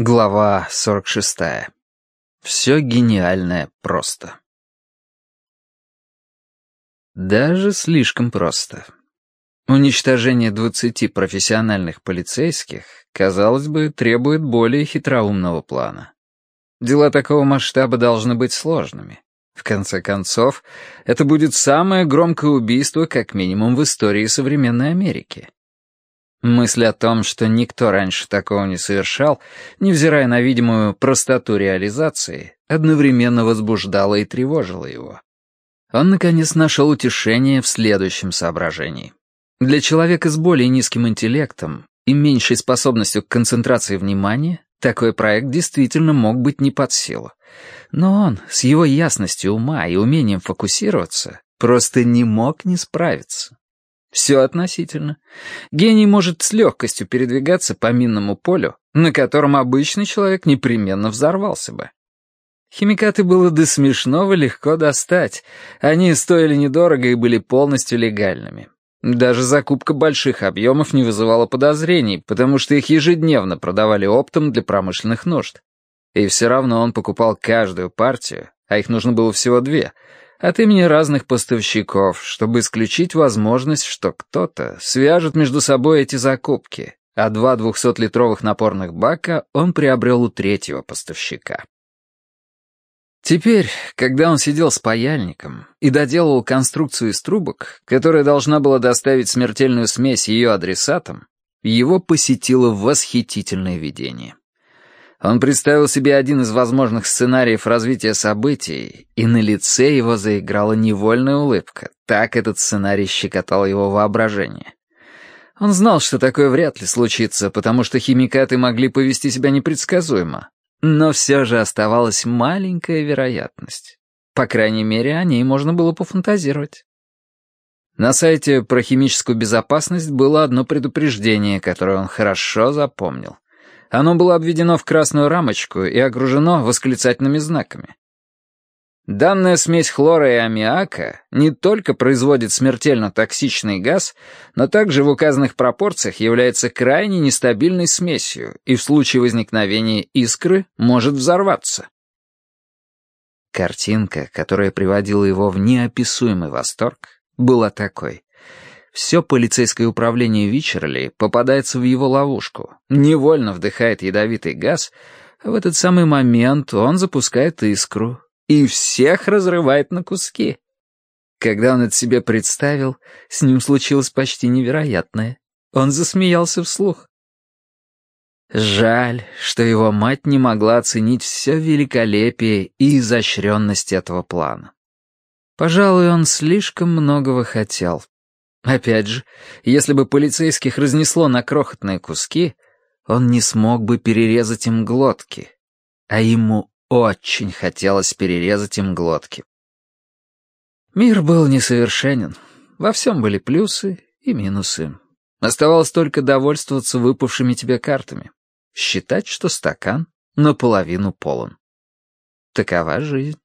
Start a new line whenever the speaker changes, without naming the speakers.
Глава 46. Все гениальное просто. Даже слишком просто. Уничтожение 20 профессиональных полицейских, казалось бы, требует более хитроумного плана. Дела такого масштаба должны быть сложными. В конце концов, это будет самое громкое убийство, как минимум, в истории современной Америки. Мысль о том, что никто раньше такого не совершал, невзирая на видимую простоту реализации, одновременно возбуждала и тревожила его. Он, наконец, нашел утешение в следующем соображении. Для человека с более низким интеллектом и меньшей способностью к концентрации внимания такой проект действительно мог быть не под силу. Но он, с его ясностью ума и умением фокусироваться, просто не мог не справиться. Все относительно. Гений может с легкостью передвигаться по минному полю, на котором обычный человек непременно взорвался бы. Химикаты было до смешного легко достать. Они стоили недорого и были полностью легальными. Даже закупка больших объемов не вызывала подозрений, потому что их ежедневно продавали оптом для промышленных нужд. И все равно он покупал каждую партию, а их нужно было всего две — от имени разных поставщиков, чтобы исключить возможность, что кто-то свяжет между собой эти закупки, а два двухсотлитровых напорных бака он приобрел у третьего поставщика. Теперь, когда он сидел с паяльником и доделывал конструкцию из трубок, которая должна была доставить смертельную смесь ее адресатам, его посетило восхитительное видение. Он представил себе один из возможных сценариев развития событий, и на лице его заиграла невольная улыбка. Так этот сценарий щекотал его воображение. Он знал, что такое вряд ли случится, потому что химикаты могли повести себя непредсказуемо. Но все же оставалась маленькая вероятность. По крайней мере, о ней можно было пофантазировать. На сайте про химическую безопасность было одно предупреждение, которое он хорошо запомнил — оно было обведено в красную рамочку и окружено восклицательными знаками. Данная смесь хлора и аммиака не только производит смертельно токсичный газ, но также в указанных пропорциях является крайне нестабильной смесью и в случае возникновения искры может взорваться. Картинка, которая приводила его в неописуемый восторг, была такой. Все полицейское управление Вичерли попадается в его ловушку, невольно вдыхает ядовитый газ, а в этот самый момент он запускает искру и всех разрывает на куски. Когда он это себе представил, с ним случилось почти невероятное. Он засмеялся вслух. Жаль, что его мать не могла оценить все великолепие и изощренность этого плана. Пожалуй, он слишком многого хотел. Опять же, если бы полицейских разнесло на крохотные куски, он не смог бы перерезать им глотки. А ему очень хотелось перерезать им глотки. Мир был несовершенен. Во всем были плюсы и минусы. Оставалось только довольствоваться выпавшими тебе картами. Считать, что стакан наполовину полон. Такова жизнь.